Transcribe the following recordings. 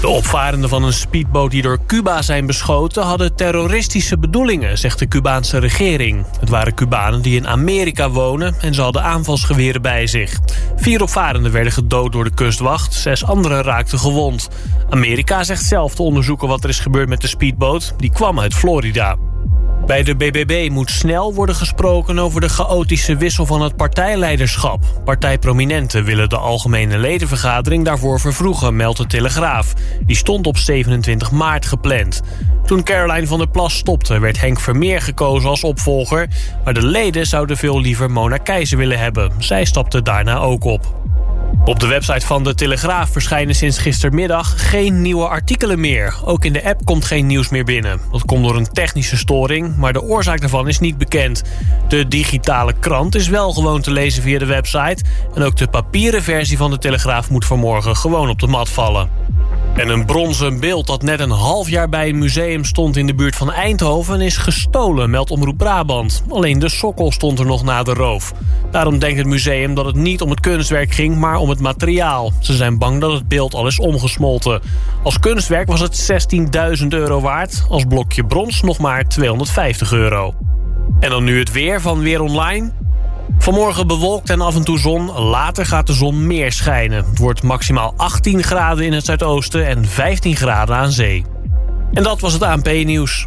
De opvarenden van een speedboot die door Cuba zijn beschoten... hadden terroristische bedoelingen, zegt de Cubaanse regering. Het waren Cubanen die in Amerika wonen... en ze hadden aanvalsgeweren bij zich. Vier opvarenden werden gedood door de kustwacht. Zes anderen raakten gewond. Amerika zegt zelf te onderzoeken wat er is gebeurd met de speedboot. Die kwam uit Florida. Bij de BBB moet snel worden gesproken over de chaotische wissel van het partijleiderschap. Partijprominenten willen de algemene ledenvergadering daarvoor vervroegen, meldt de Telegraaf. Die stond op 27 maart gepland. Toen Caroline van der Plas stopte, werd Henk Vermeer gekozen als opvolger. Maar de leden zouden veel liever Mona Keizer willen hebben. Zij stapte daarna ook op. Op de website van de Telegraaf verschijnen sinds gistermiddag geen nieuwe artikelen meer. Ook in de app komt geen nieuws meer binnen. Dat komt door een technische storing, maar de oorzaak daarvan is niet bekend. De digitale krant is wel gewoon te lezen via de website... en ook de papieren versie van de Telegraaf moet vanmorgen gewoon op de mat vallen. En een bronzen beeld dat net een half jaar bij een museum stond in de buurt van Eindhoven is gestolen, meldt Omroep Brabant. Alleen de sokkel stond er nog na de roof. Daarom denkt het museum dat het niet om het kunstwerk ging, maar om het materiaal. Ze zijn bang dat het beeld al is omgesmolten. Als kunstwerk was het 16.000 euro waard, als blokje brons nog maar 250 euro. En dan nu het weer van Weer Online. Vanmorgen bewolkt en af en toe zon. Later gaat de zon meer schijnen. Het wordt maximaal 18 graden in het zuidoosten en 15 graden aan zee. En dat was het ANP-nieuws.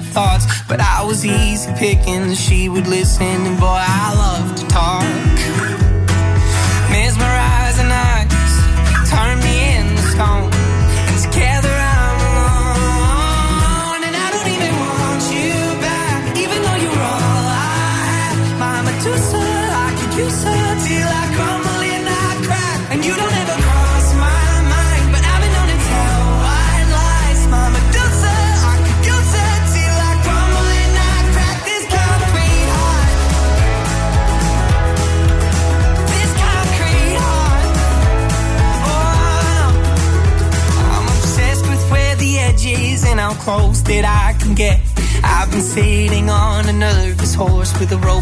thoughts, but I was easy picking. She would listen the road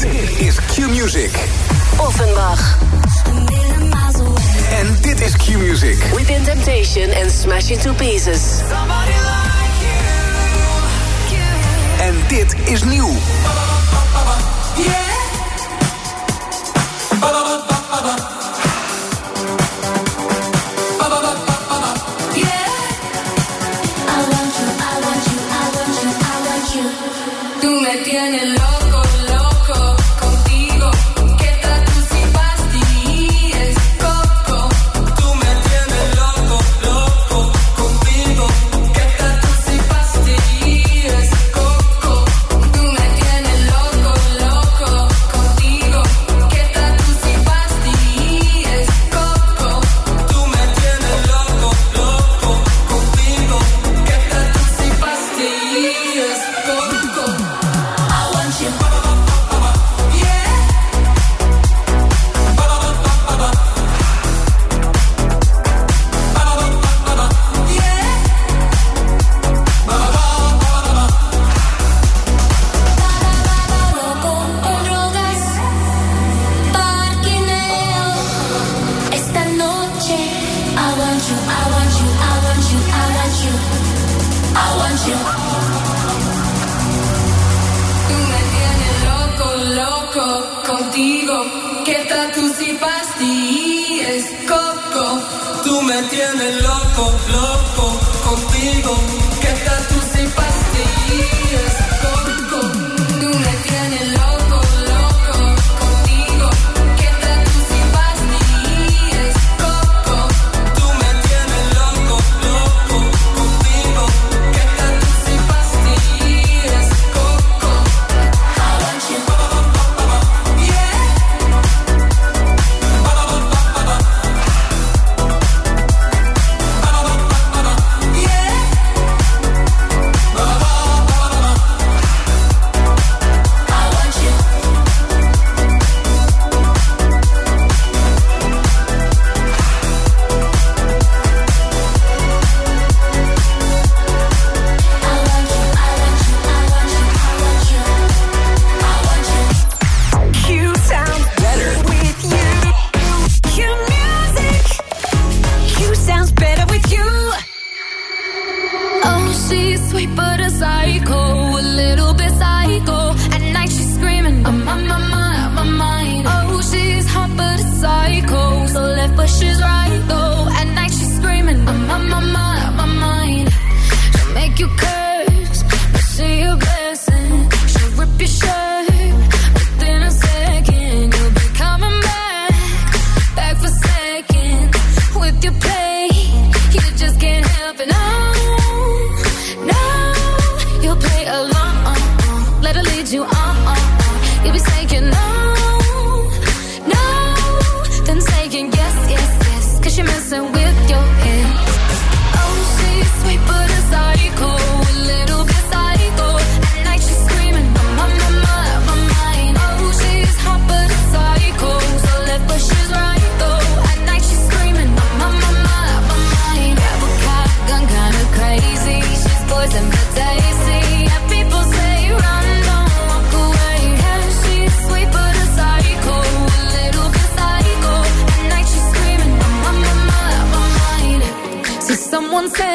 Dit is Q-Music. Offenbach. En dit is Q-Music. Within Temptation and Smash Into Pieces. You. En dit is nieuw. Yeah. tiene left, but she's right. Some say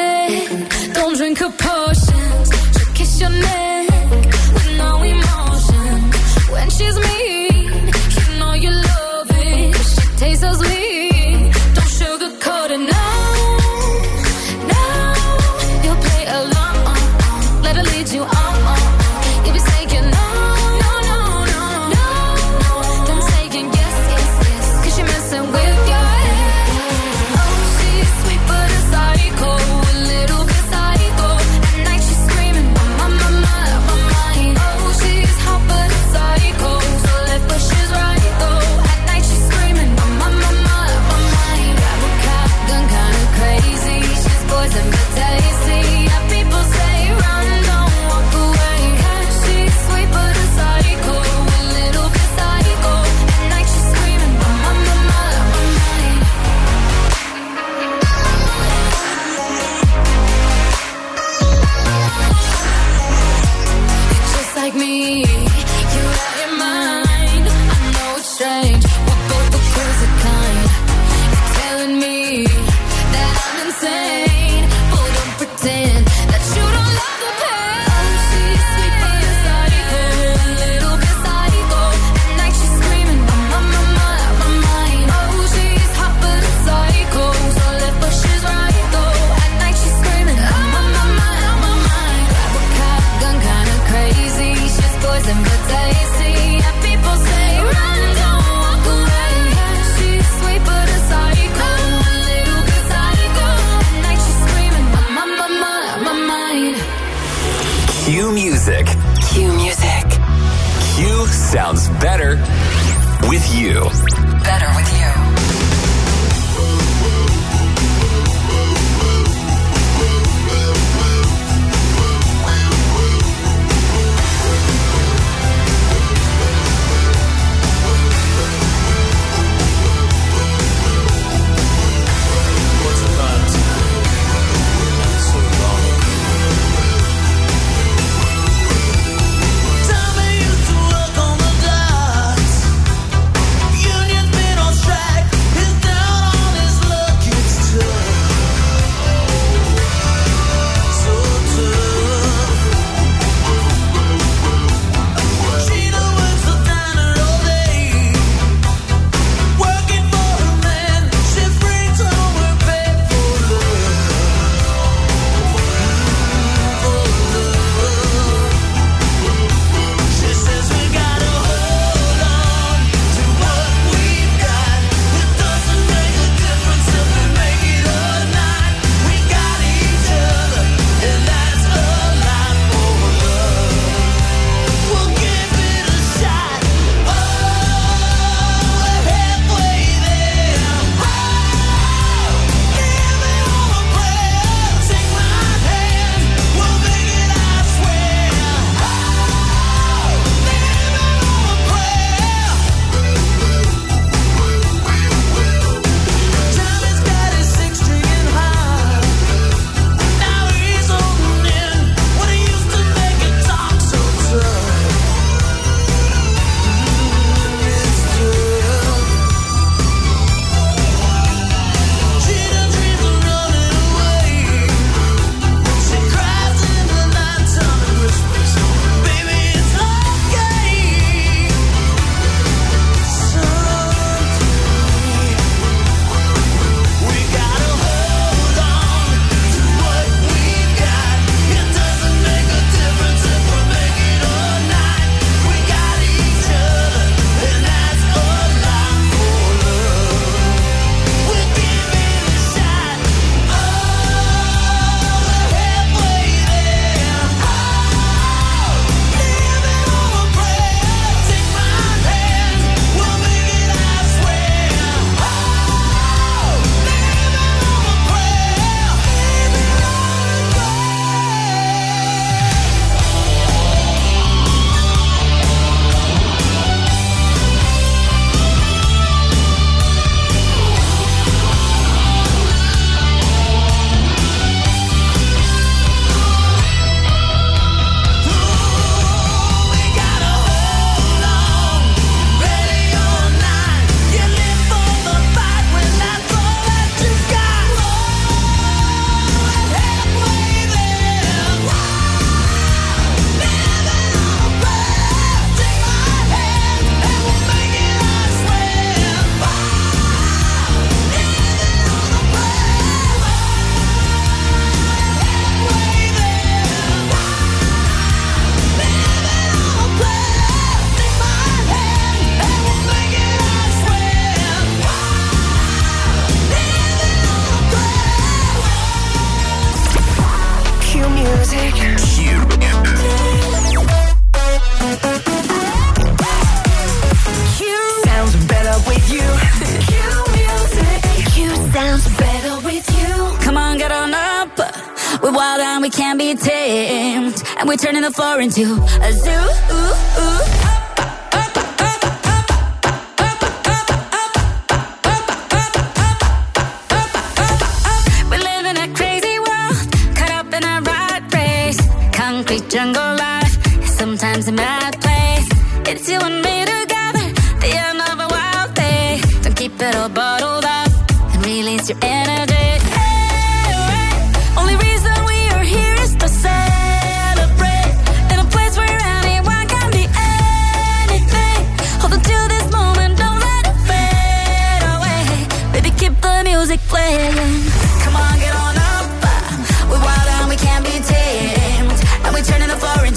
into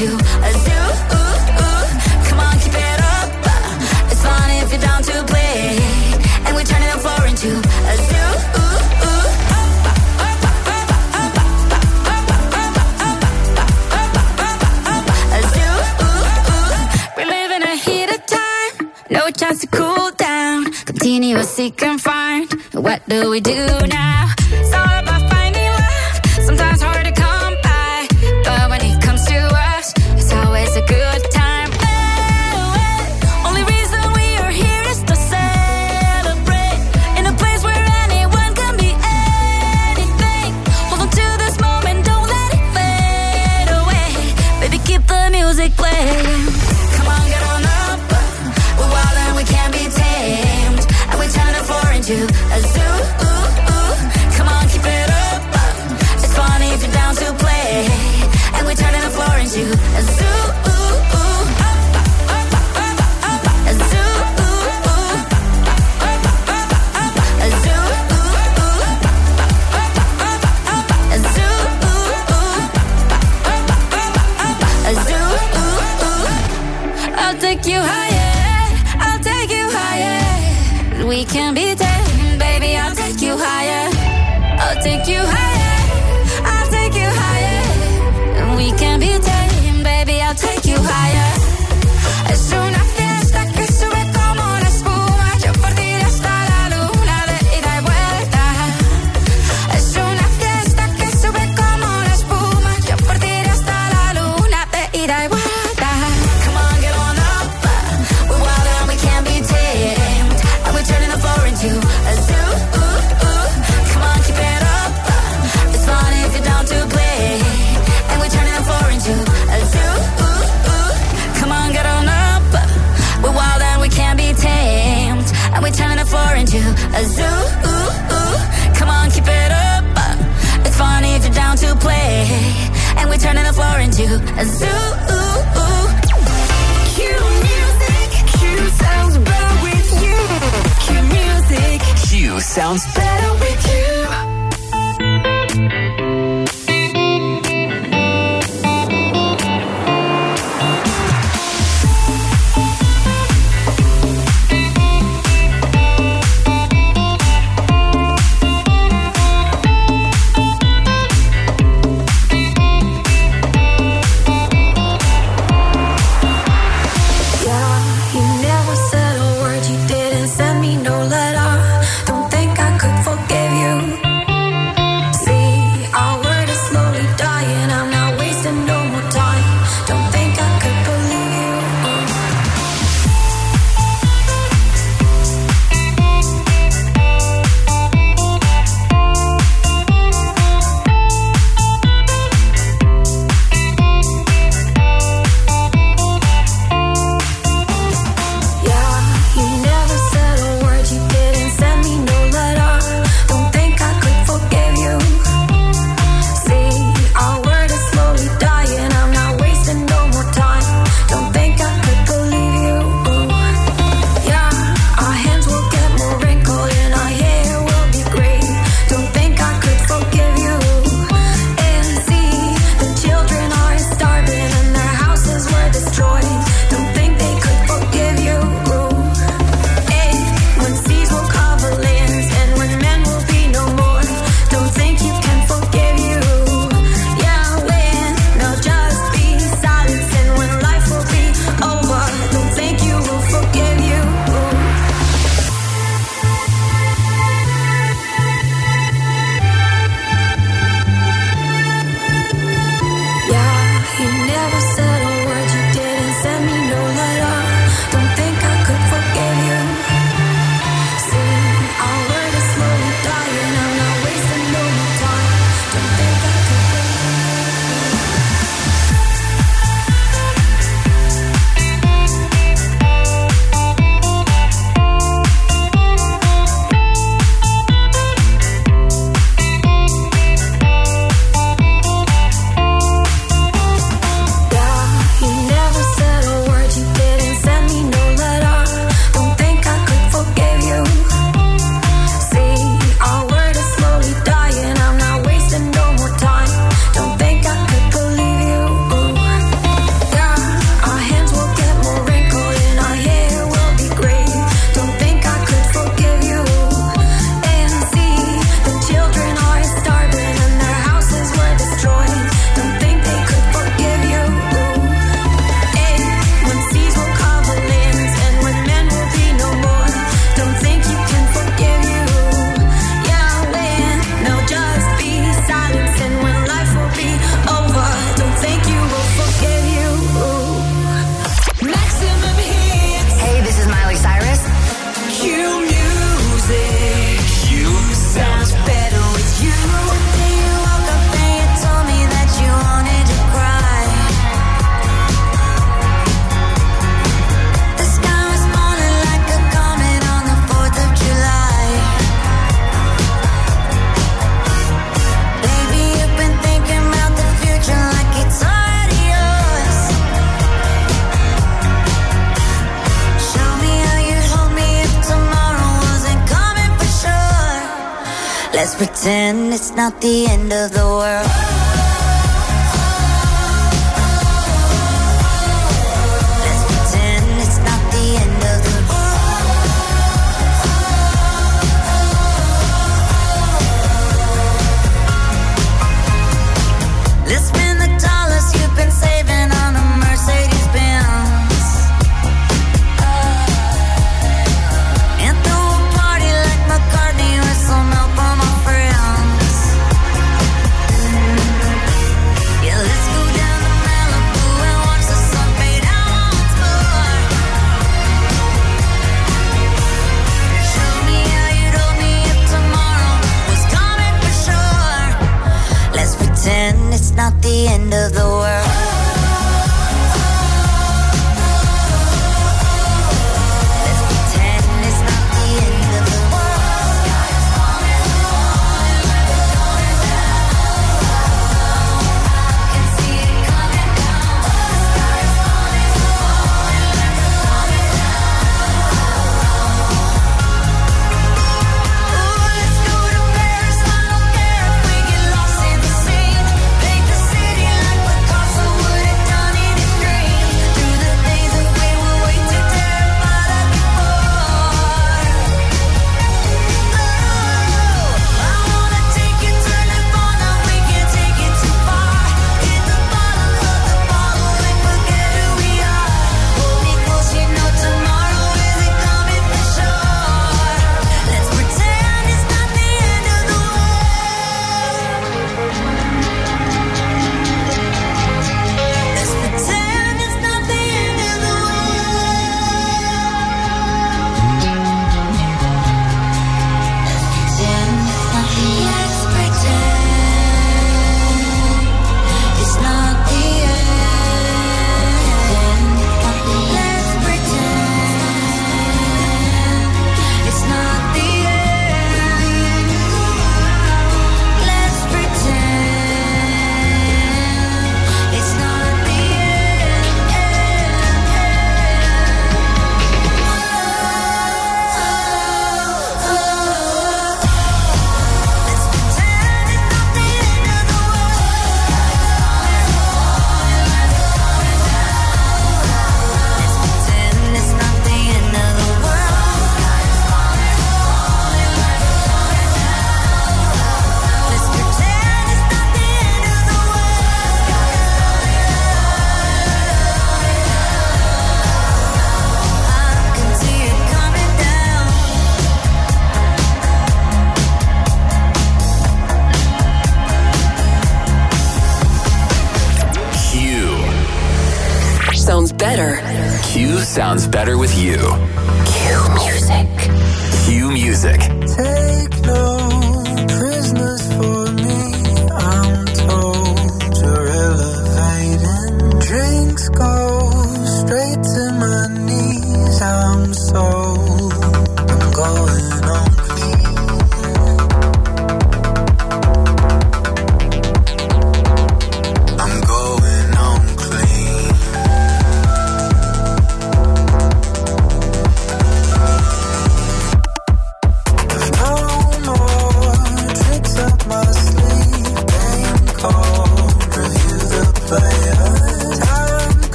you we do now? a better. Q sounds better with you. Q music. Q music. Take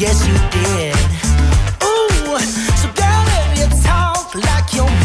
Yes, you did. Ooh, so girl, if you talk like you're.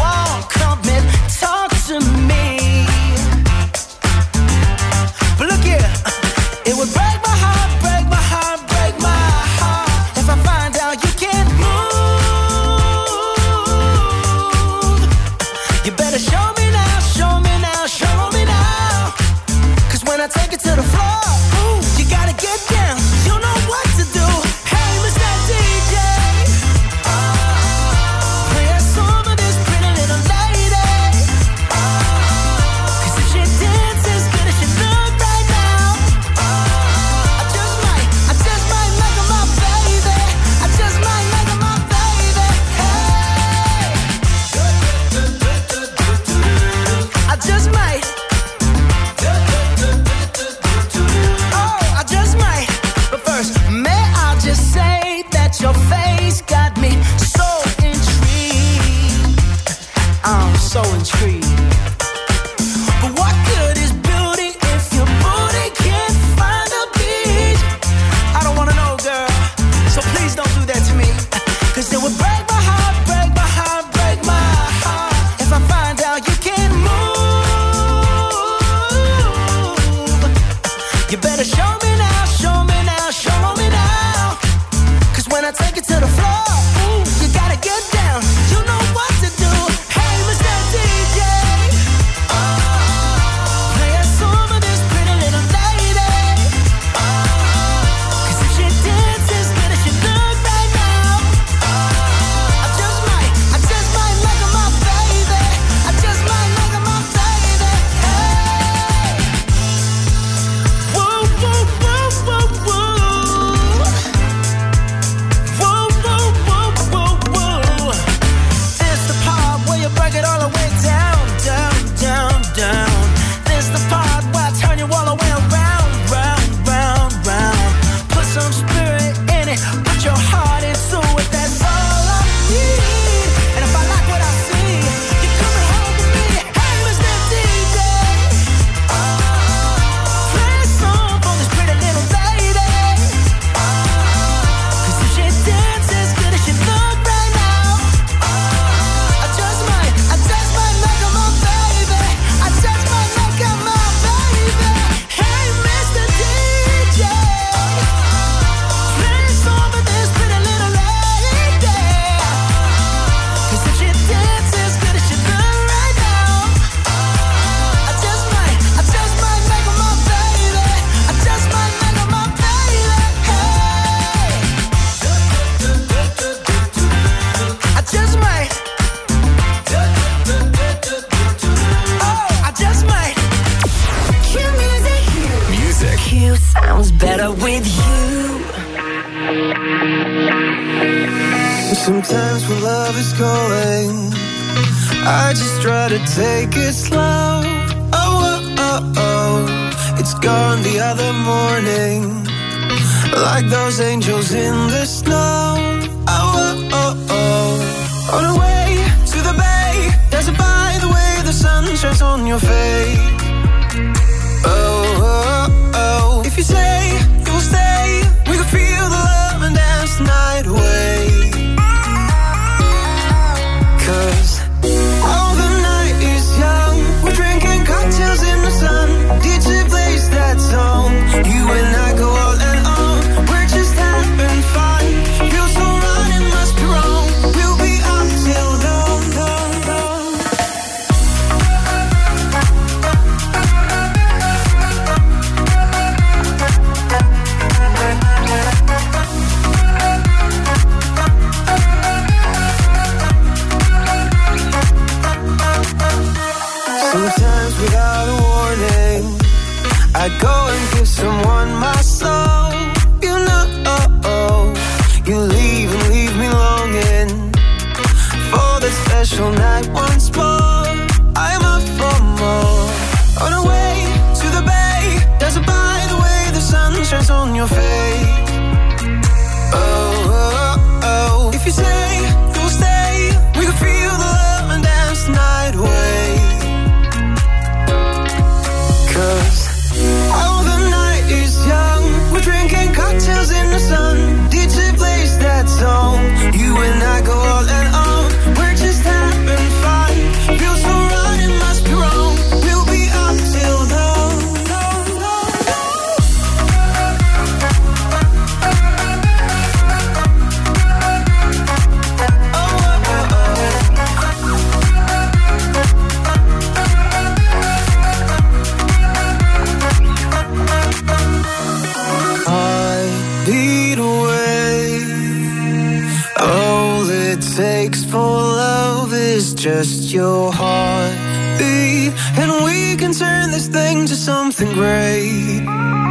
Can turn this thing to something great.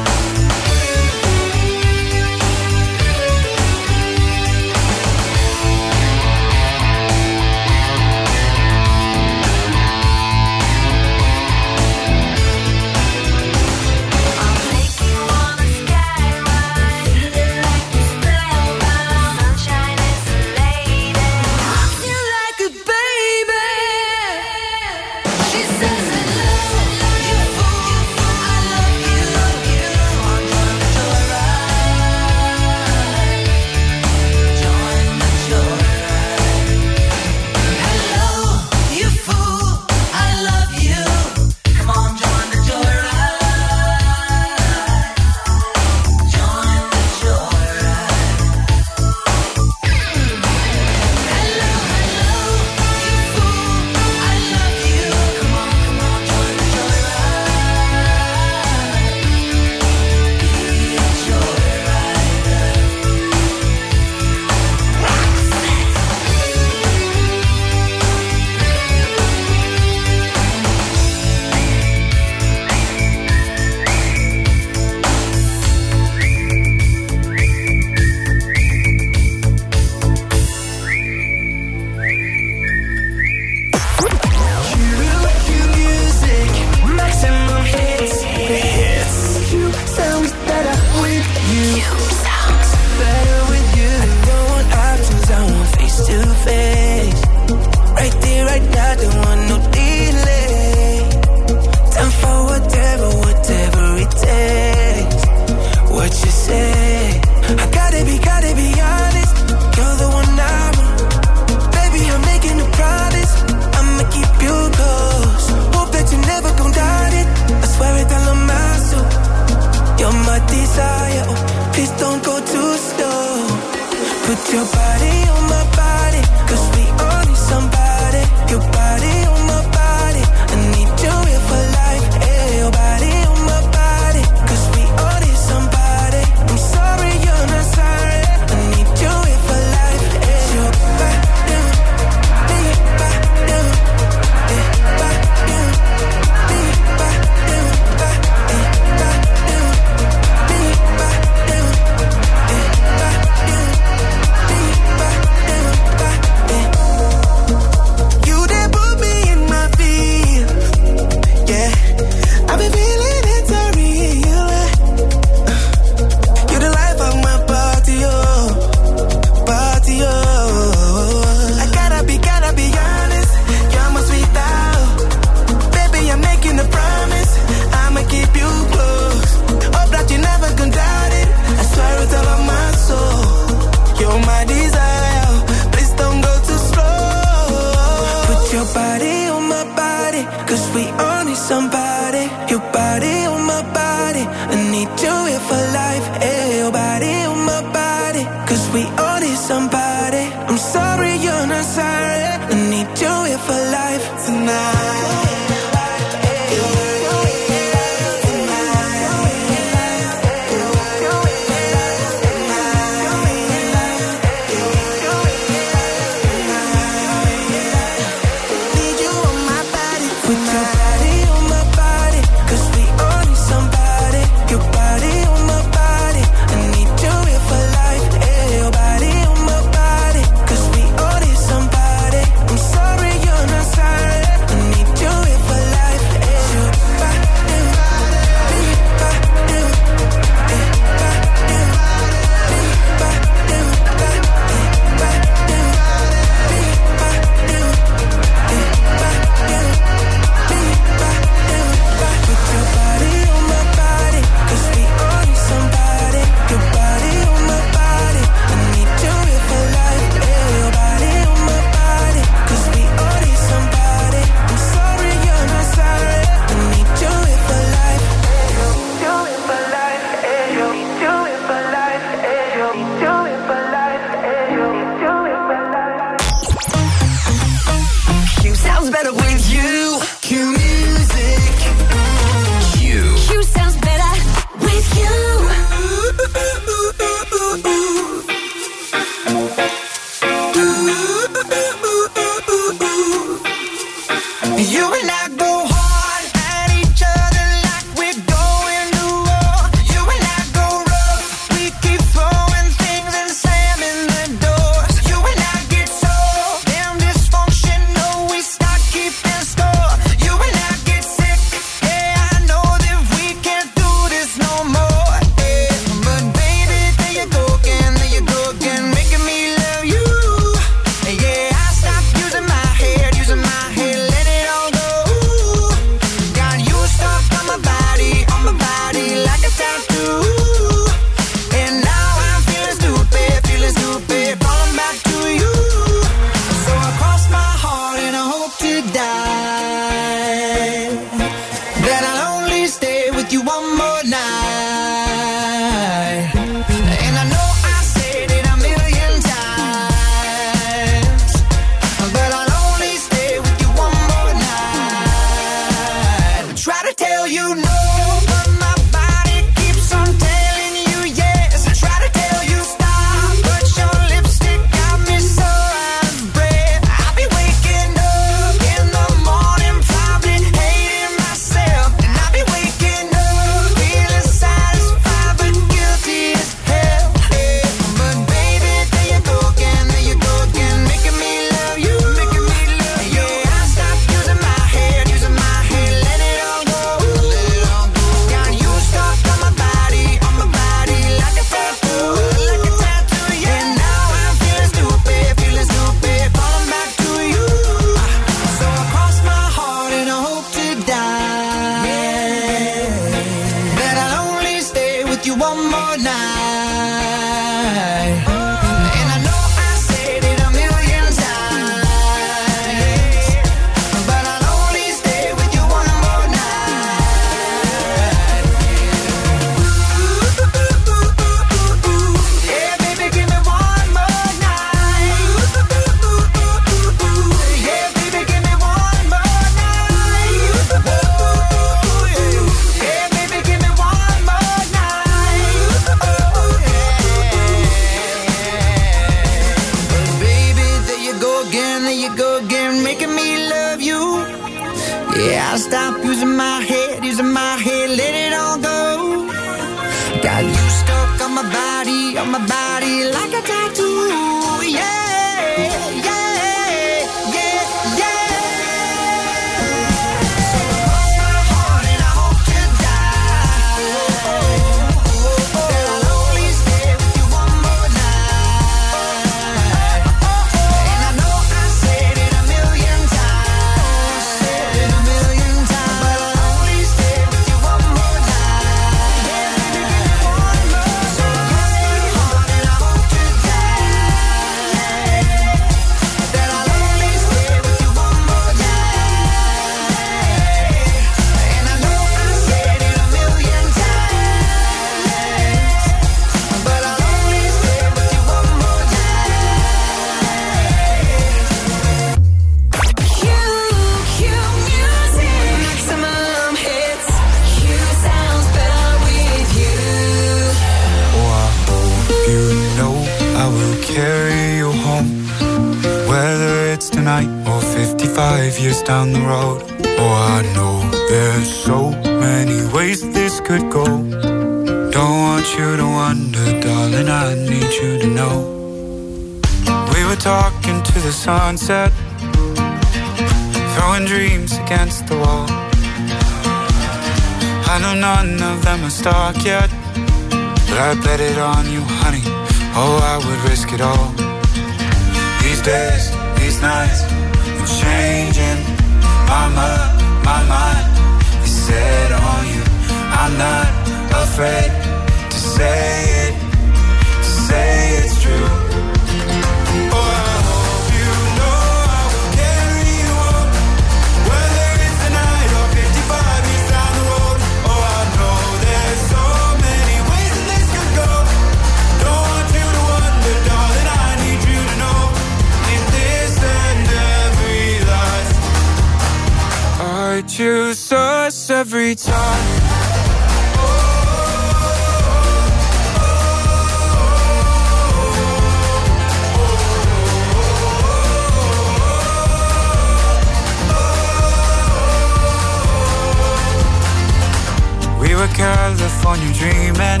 California dreaming.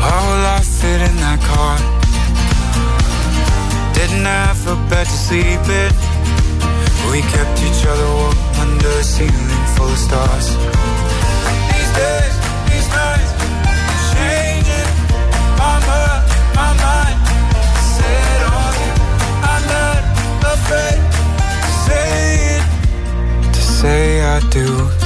Our whole life fit in that car. Didn't have a bed to sleep in. We kept each other warm under a ceiling full of stars. These days, these nights, changing my mind, my mind. Set on you. I'm not afraid to say it, to say I do.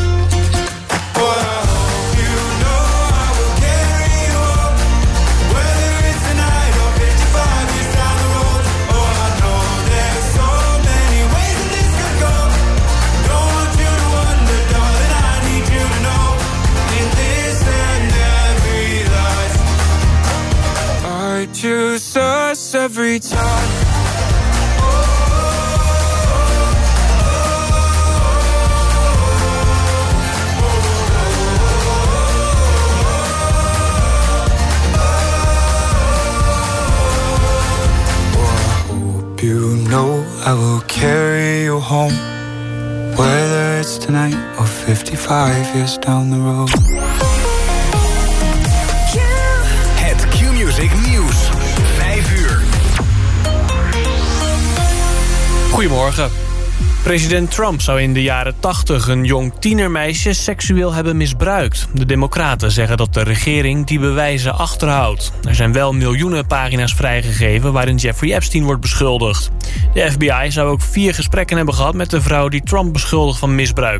Home. Whether it's tonight or 55 years down the road. Het Q-Music Nieuws. 5 uur. Goedemorgen. President Trump zou in de jaren 80 een jong tienermeisje seksueel hebben misbruikt. De democraten zeggen dat de regering die bewijzen achterhoudt. Er zijn wel miljoenen pagina's vrijgegeven waarin Jeffrey Epstein wordt beschuldigd. De FBI zou ook vier gesprekken hebben gehad met de vrouw die Trump beschuldigt van misbruik.